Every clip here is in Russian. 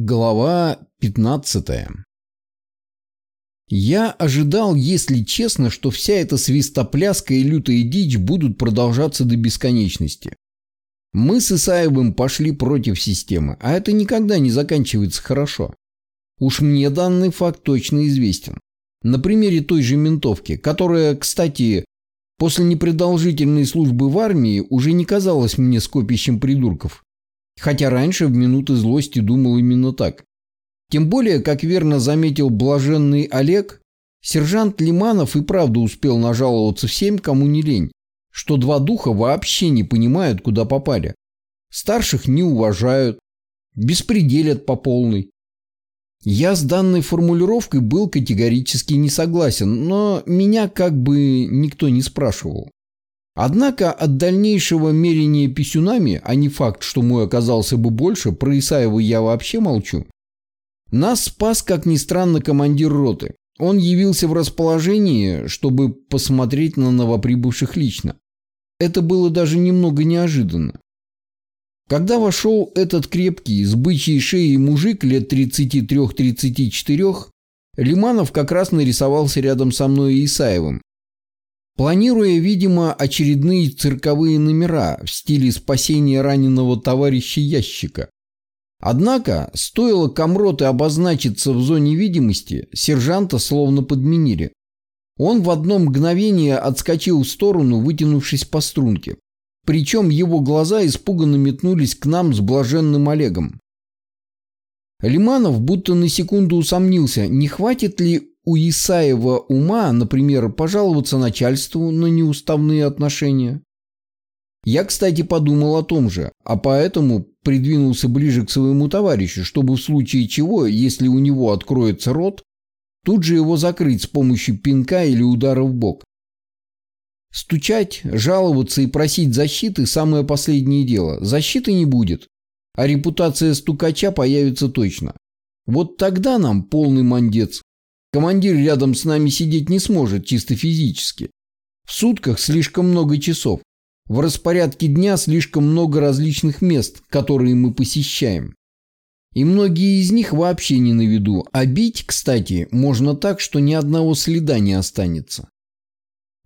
Глава 15 Я ожидал, если честно, что вся эта свистопляска и лютая дичь будут продолжаться до бесконечности. Мы с Исаевым пошли против системы, а это никогда не заканчивается хорошо. Уж мне данный факт точно известен. На примере той же ментовки, которая, кстати, после непродолжительной службы в армии уже не казалась мне скопищем придурков. Хотя раньше в минуты злости думал именно так. Тем более, как верно заметил блаженный Олег, сержант Лиманов и правда успел нажаловаться всем, кому не лень, что два духа вообще не понимают, куда попали. Старших не уважают, беспределят по полной. Я с данной формулировкой был категорически не согласен, но меня как бы никто не спрашивал. Однако от дальнейшего мерения писюнами, а не факт, что мой оказался бы больше, про Исаева я вообще молчу. Нас спас, как ни странно, командир роты. Он явился в расположении, чтобы посмотреть на новоприбывших лично. Это было даже немного неожиданно. Когда вошел этот крепкий, с бычьей шеей мужик лет 33-34, Лиманов как раз нарисовался рядом со мной и Исаевым. Планируя, видимо, очередные цирковые номера в стиле спасения раненого товарища ящика. Однако, стоило Камроты обозначиться в зоне видимости, сержанта словно подменили. Он в одно мгновение отскочил в сторону, вытянувшись по струнке. Причем его глаза испуганно метнулись к нам с блаженным Олегом. Лиманов будто на секунду усомнился, не хватит ли у Исаева ума, например, пожаловаться начальству на неуставные отношения. Я, кстати, подумал о том же, а поэтому придвинулся ближе к своему товарищу, чтобы в случае чего, если у него откроется рот, тут же его закрыть с помощью пинка или удара в бок. Стучать, жаловаться и просить защиты – самое последнее дело. Защиты не будет, а репутация стукача появится точно. Вот тогда нам полный мандец. Командир рядом с нами сидеть не сможет чисто физически. В сутках слишком много часов. В распорядке дня слишком много различных мест, которые мы посещаем. И многие из них вообще не на виду. А бить, кстати, можно так, что ни одного следа не останется.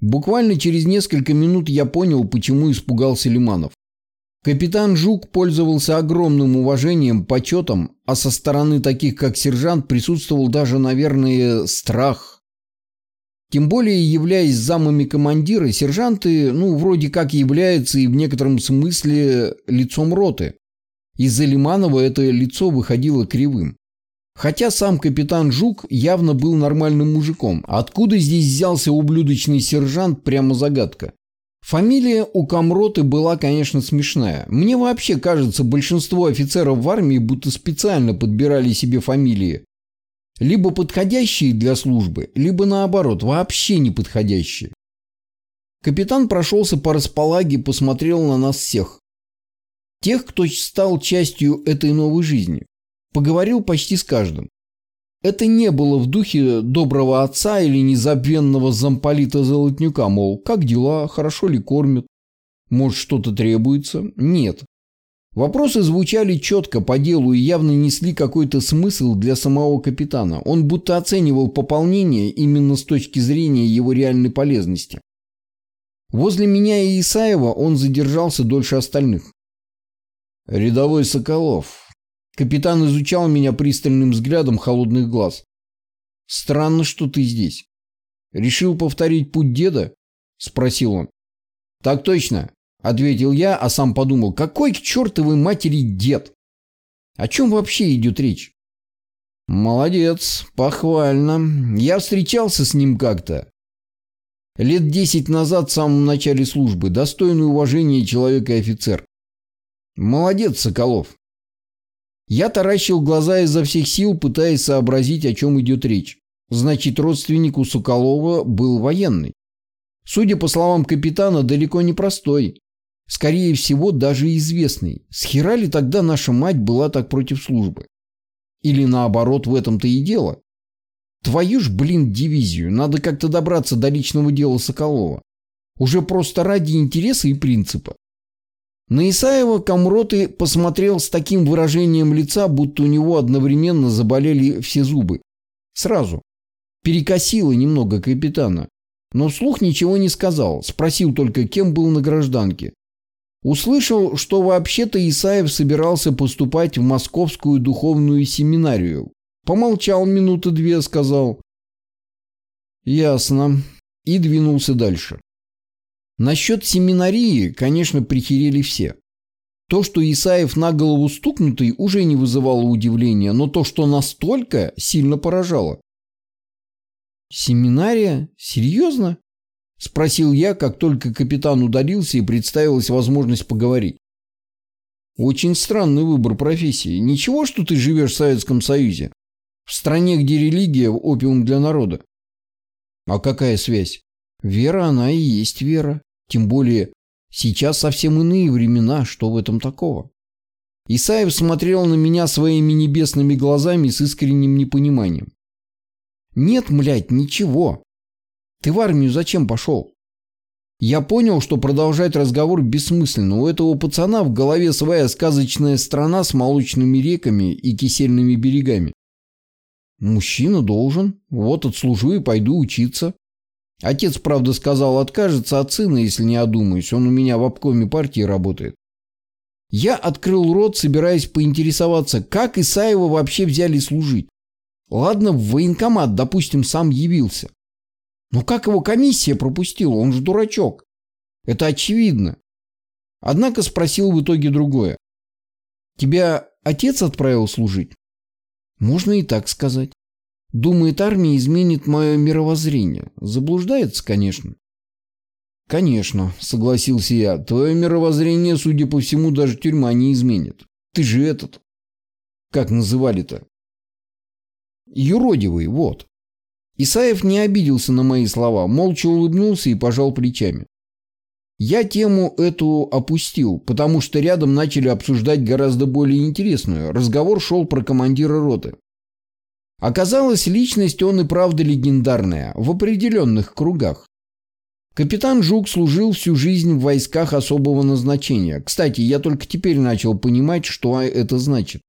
Буквально через несколько минут я понял, почему испугался Лиманов. Капитан Жук пользовался огромным уважением, почетом, а со стороны таких, как сержант, присутствовал даже, наверное, страх. Тем более, являясь замами командира, сержанты, ну, вроде как являются и в некотором смысле лицом роты. Из-за Лиманова это лицо выходило кривым. Хотя сам капитан Жук явно был нормальным мужиком. Откуда здесь взялся ублюдочный сержант, прямо загадка. Фамилия у Камроты была, конечно, смешная. Мне вообще кажется, большинство офицеров в армии будто специально подбирали себе фамилии. Либо подходящие для службы, либо наоборот, вообще не подходящие. Капитан прошелся по располаге, посмотрел на нас всех. Тех, кто стал частью этой новой жизни. Поговорил почти с каждым. Это не было в духе доброго отца или незабвенного замполита Золотнюка, мол, как дела, хорошо ли кормят, может что-то требуется. Нет. Вопросы звучали четко по делу и явно несли какой-то смысл для самого капитана. Он будто оценивал пополнение именно с точки зрения его реальной полезности. Возле меня и Исаева он задержался дольше остальных. «Рядовой Соколов, Капитан изучал меня пристальным взглядом холодных глаз. «Странно, что ты здесь. Решил повторить путь деда?» – спросил он. «Так точно», – ответил я, а сам подумал, какой к чертовой матери дед? О чем вообще идет речь? «Молодец, похвально. Я встречался с ним как-то. Лет десять назад в самом начале службы. Достойный уважения человек и офицер. Молодец, Соколов. Я таращил глаза изо всех сил, пытаясь сообразить, о чем идет речь. Значит, родственник у Соколова был военный. Судя по словам капитана, далеко не простой. Скорее всего, даже известный. С хера ли тогда наша мать была так против службы? Или наоборот, в этом-то и дело? Твою ж, блин, дивизию. Надо как-то добраться до личного дела Соколова. Уже просто ради интереса и принципа. На Исаева Камроты посмотрел с таким выражением лица, будто у него одновременно заболели все зубы. Сразу. Перекосило немного капитана. Но вслух ничего не сказал, спросил только, кем был на гражданке. Услышал, что вообще-то Исаев собирался поступать в Московскую духовную семинарию. Помолчал минуты две, сказал. «Ясно». И двинулся дальше. Насчет семинарии, конечно, прихерели все. То, что Исаев на голову стукнутый, уже не вызывало удивления, но то, что настолько, сильно поражало. «Семинария? Серьезно?» – спросил я, как только капитан удалился и представилась возможность поговорить. «Очень странный выбор профессии. Ничего, что ты живешь в Советском Союзе? В стране, где религия – опиум для народа». «А какая связь? Вера она и есть вера. Тем более, сейчас совсем иные времена, что в этом такого? Исаев смотрел на меня своими небесными глазами с искренним непониманием. Нет, млядь, ничего. Ты в армию зачем пошел? Я понял, что продолжать разговор бессмысленно. У этого пацана в голове своя сказочная страна с молочными реками и кисельными берегами. Мужчина должен. Вот отслужу и пойду учиться. Отец, правда, сказал, откажется от сына, если не одумаюсь. Он у меня в обкоме партии работает. Я открыл рот, собираясь поинтересоваться, как Исаева вообще взяли служить. Ладно, в военкомат, допустим, сам явился. Но как его комиссия пропустила? Он же дурачок. Это очевидно. Однако спросил в итоге другое. Тебя отец отправил служить? Можно и так сказать. Думает, армия изменит мое мировоззрение. Заблуждается, конечно. Конечно, согласился я. Твое мировоззрение, судя по всему, даже тюрьма не изменит. Ты же этот... Как называли-то? Юродивый, вот. Исаев не обиделся на мои слова, молча улыбнулся и пожал плечами. Я тему эту опустил, потому что рядом начали обсуждать гораздо более интересную. Разговор шел про командира роты. Оказалось, личность он и правда легендарная, в определенных кругах. Капитан Жук служил всю жизнь в войсках особого назначения. Кстати, я только теперь начал понимать, что это значит.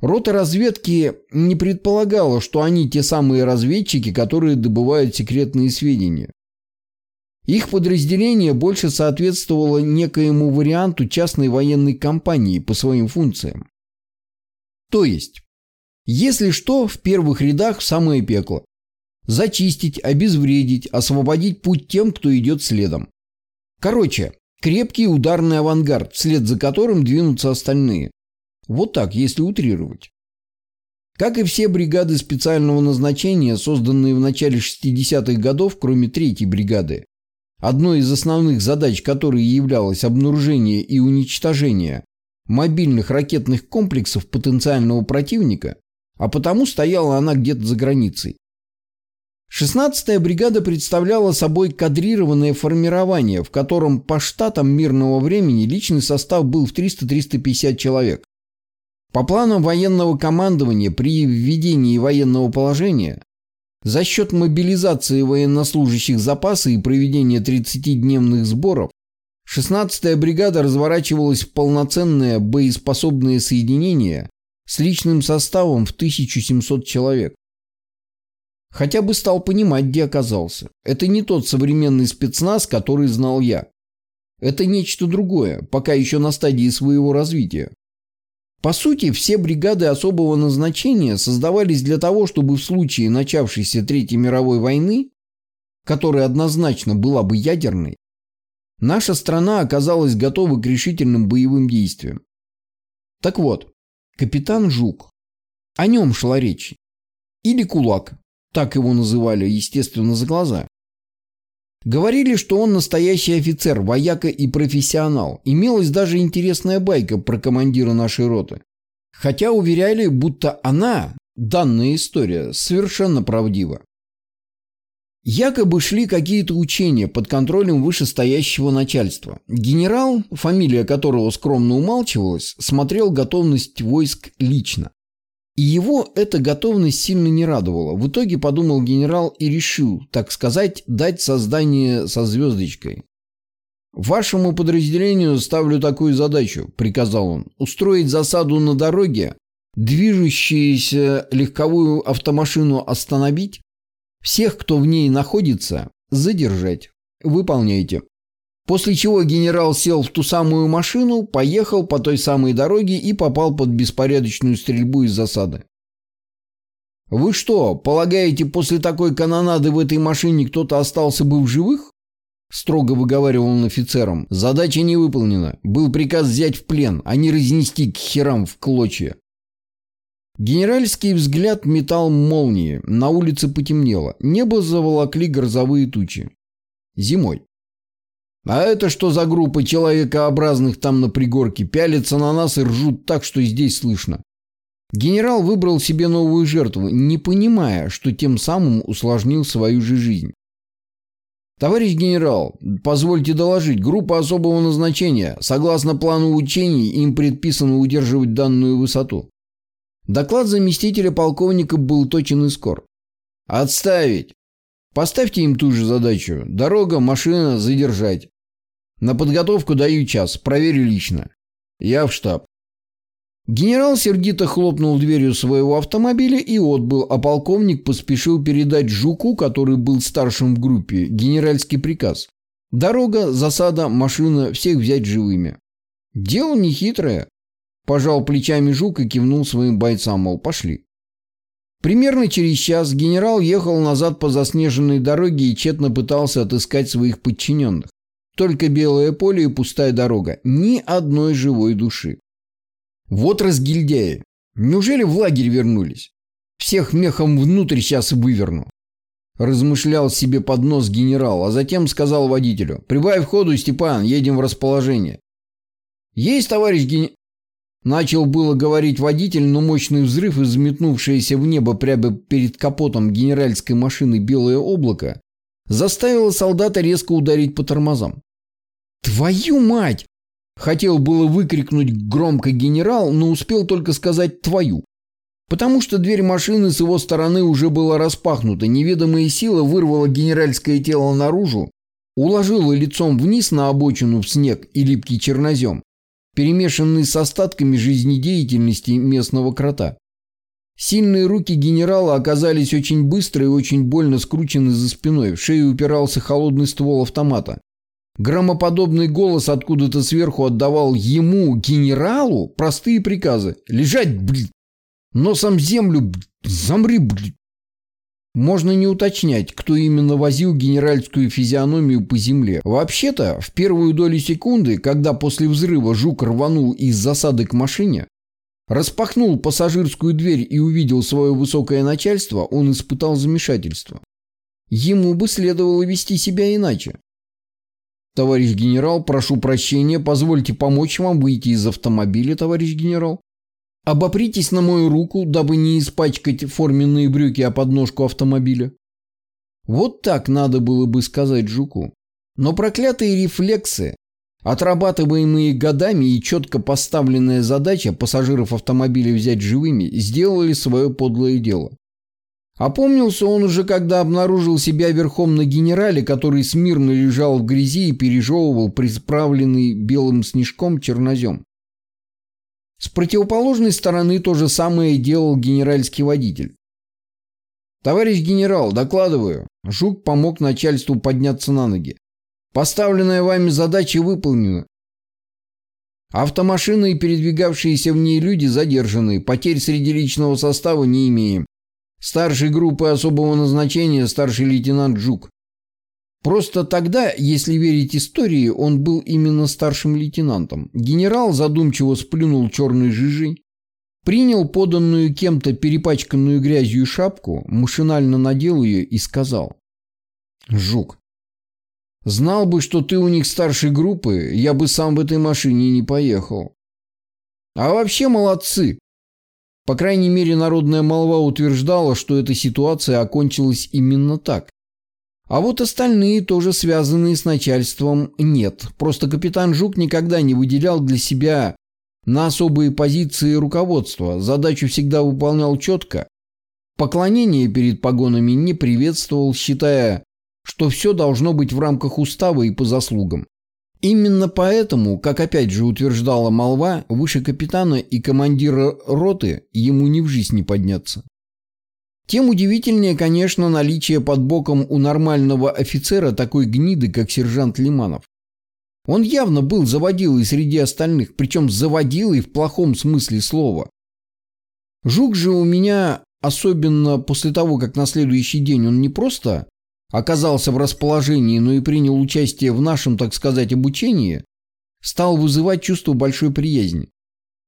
Рота разведки не предполагала, что они те самые разведчики, которые добывают секретные сведения. Их подразделение больше соответствовало некоему варианту частной военной компании по своим функциям. То есть, если что, в первых рядах самое пекло. Зачистить, обезвредить, освободить путь тем, кто идет следом. Короче, крепкий ударный авангард, вслед за которым двинутся остальные. Вот так, если утрировать. Как и все бригады специального назначения, созданные в начале 60-х годов, кроме третьей бригады, одной из основных задач которой являлось обнаружение и уничтожение мобильных ракетных комплексов потенциального противника, а потому стояла она где-то за границей. 16-я бригада представляла собой кадрированное формирование, в котором по штатам мирного времени личный состав был в 300-350 человек. По планам военного командования при введении военного положения за счет мобилизации военнослужащих запаса и проведения 30-дневных сборов 16-я бригада разворачивалась в полноценное боеспособное соединение с личным составом в 1700 человек. Хотя бы стал понимать, где оказался. Это не тот современный спецназ, который знал я. Это нечто другое, пока еще на стадии своего развития. По сути, все бригады особого назначения создавались для того, чтобы в случае начавшейся Третьей мировой войны, которая однозначно была бы ядерной, наша страна оказалась готова к решительным боевым действиям. Так вот, капитан Жук, о нем шла речь. Или Кулак, так его называли, естественно, за глаза. Говорили, что он настоящий офицер, вояка и профессионал. Имелась даже интересная байка про командира нашей роты. Хотя уверяли, будто она, данная история, совершенно правдива. Якобы шли какие-то учения под контролем вышестоящего начальства. Генерал, фамилия которого скромно умалчивалась, смотрел готовность войск лично. И его эта готовность сильно не радовала. В итоге подумал генерал и решил, так сказать, дать создание со звездочкой. «Вашему подразделению ставлю такую задачу», — приказал он, — «устроить засаду на дороге, движущуюся легковую автомашину остановить, всех, кто в ней находится, задержать. Выполняйте». После чего генерал сел в ту самую машину, поехал по той самой дороге и попал под беспорядочную стрельбу из засады. «Вы что, полагаете, после такой канонады в этой машине кто-то остался бы в живых?» Строго выговаривал он офицерам. «Задача не выполнена. Был приказ взять в плен, а не разнести к херам в клочья». Генеральский взгляд метал молнии. На улице потемнело. Небо заволокли грозовые тучи. Зимой. А это что за группа человекообразных там на пригорке? Пялятся на нас и ржут так, что здесь слышно. Генерал выбрал себе новую жертву, не понимая, что тем самым усложнил свою же жизнь. Товарищ генерал, позвольте доложить, группа особого назначения. Согласно плану учений, им предписано удерживать данную высоту. Доклад заместителя полковника был точен и скор. Отставить. Поставьте им ту же задачу. Дорога, машина, задержать. На подготовку даю час. Проверю лично. Я в штаб. Генерал сердито хлопнул дверью своего автомобиля и отбыл, а полковник поспешил передать Жуку, который был старшим в группе, генеральский приказ. Дорога, засада, машина, всех взять живыми. Дело нехитрое. Пожал плечами Жук и кивнул своим бойцам, мол, пошли. Примерно через час генерал ехал назад по заснеженной дороге и тщетно пытался отыскать своих подчиненных. Только белое поле и пустая дорога. Ни одной живой души. Вот разгильдяи. Неужели в лагерь вернулись? Всех мехом внутрь сейчас выверну. Размышлял себе под нос генерал, а затем сказал водителю. «Прибавь ходу, Степан, едем в расположение». «Есть, товарищ ген...» Начал было говорить водитель, но мощный взрыв и взметнувшееся в небо прямо перед капотом генеральской машины белое облако заставило солдата резко ударить по тормозам. «Твою мать!» Хотел было выкрикнуть громко генерал, но успел только сказать «твою». Потому что дверь машины с его стороны уже была распахнута, неведомая сила вырвала генеральское тело наружу, уложила лицом вниз на обочину в снег и липкий чернозем, перемешанный с остатками жизнедеятельности местного крота. Сильные руки генерала оказались очень быстро и очень больно скручены за спиной, в шею упирался холодный ствол автомата. Громоподобный голос откуда-то сверху отдавал ему, генералу, простые приказы. Лежать, блядь, носом землю, блядь, замри, блядь. Можно не уточнять, кто именно возил генеральскую физиономию по земле. Вообще-то, в первую долю секунды, когда после взрыва жук рванул из засады к машине, распахнул пассажирскую дверь и увидел свое высокое начальство, он испытал замешательство. Ему бы следовало вести себя иначе. «Товарищ генерал, прошу прощения, позвольте помочь вам выйти из автомобиля, товарищ генерал. Обопритесь на мою руку, дабы не испачкать форменные брюки о подножку автомобиля». Вот так надо было бы сказать Жуку. Но проклятые рефлексы, отрабатываемые годами и четко поставленная задача пассажиров автомобиля взять живыми, сделали свое подлое дело. Опомнился он уже, когда обнаружил себя верхом на генерале, который смирно лежал в грязи и пережевывал присправленный белым снежком чернозем. С противоположной стороны то же самое делал генеральский водитель. «Товарищ генерал, докладываю». Жук помог начальству подняться на ноги. «Поставленная вами задача выполнена. Автомашины и передвигавшиеся в ней люди задержаны. Потерь среди личного состава не имеем. Старший группы особого назначения старший лейтенант Жук. Просто тогда, если верить истории, он был именно старшим лейтенантом. Генерал задумчиво сплюнул черной жижей, принял поданную кем-то перепачканную грязью шапку, машинально надел ее и сказал. «Жук, знал бы, что ты у них старшей группы, я бы сам в этой машине не поехал. А вообще молодцы. По крайней мере, народная молва утверждала, что эта ситуация окончилась именно так. А вот остальные, тоже связанные с начальством, нет. Просто капитан Жук никогда не выделял для себя на особые позиции руководства. Задачу всегда выполнял четко. Поклонение перед погонами не приветствовал, считая, что все должно быть в рамках устава и по заслугам. Именно поэтому, как опять же утверждала молва, выше капитана и командира роты ему ни в жизнь не подняться. Тем удивительнее, конечно, наличие под боком у нормального офицера такой гниды, как сержант Лиманов. Он явно был заводилой среди остальных, причем заводилой в плохом смысле слова. Жук же у меня, особенно после того, как на следующий день он не просто оказался в расположении, но и принял участие в нашем, так сказать, обучении, стал вызывать чувство большой приязни,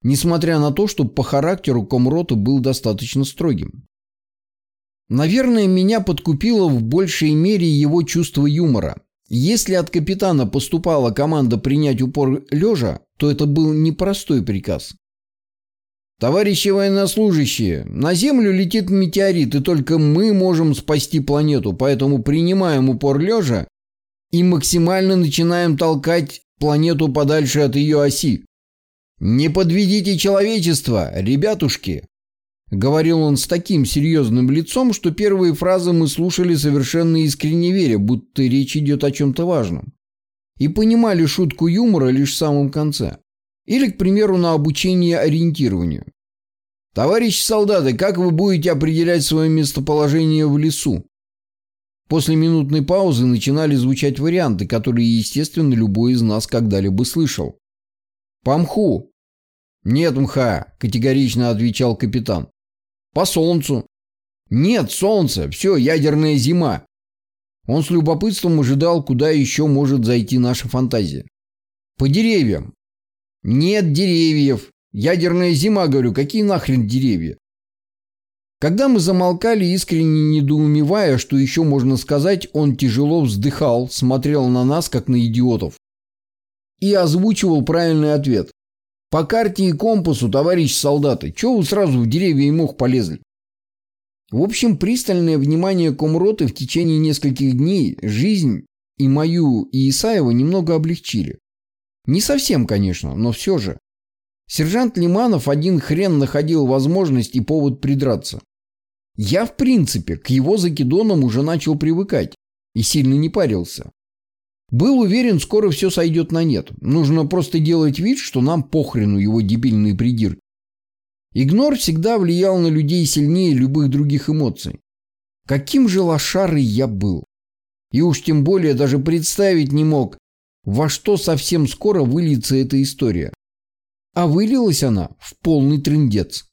несмотря на то, что по характеру комрота был достаточно строгим. Наверное, меня подкупило в большей мере его чувство юмора. Если от капитана поступала команда принять упор лежа, то это был непростой приказ. Товарищи военнослужащие, на Землю летит метеорит, и только мы можем спасти планету, поэтому принимаем упор лежа и максимально начинаем толкать планету подальше от ее оси. Не подведите человечество, ребятушки. Говорил он с таким серьезным лицом, что первые фразы мы слушали совершенно искренне веря, будто речь идет о чем-то важном. И понимали шутку юмора лишь в самом конце. Или, к примеру, на обучение ориентированию. Товарищи солдаты, как вы будете определять свое местоположение в лесу? После минутной паузы начинали звучать варианты, которые, естественно, любой из нас когда-либо слышал. «По мху». «Нет мха», – категорично отвечал капитан. «По солнцу». «Нет солнца, все, ядерная зима». Он с любопытством ожидал, куда еще может зайти наша фантазия. «По деревьям». «Нет деревьев». Ядерная зима, говорю, какие нахрен деревья? Когда мы замолкали, искренне недоумевая, что еще можно сказать, он тяжело вздыхал, смотрел на нас, как на идиотов. И озвучивал правильный ответ. По карте и компасу, товарищ солдаты, чего вы сразу в деревья и мох полезли? В общем, пристальное внимание комроты в течение нескольких дней жизнь и мою, и Исаева немного облегчили. Не совсем, конечно, но все же. Сержант Лиманов один хрен находил возможность и повод придраться. Я, в принципе, к его закидонам уже начал привыкать и сильно не парился. Был уверен, скоро все сойдет на нет. Нужно просто делать вид, что нам похрену его дебильные придирки. Игнор всегда влиял на людей сильнее любых других эмоций. Каким же лошарой я был. И уж тем более даже представить не мог, во что совсем скоро выльется эта история. А вылилась она в полный трындец.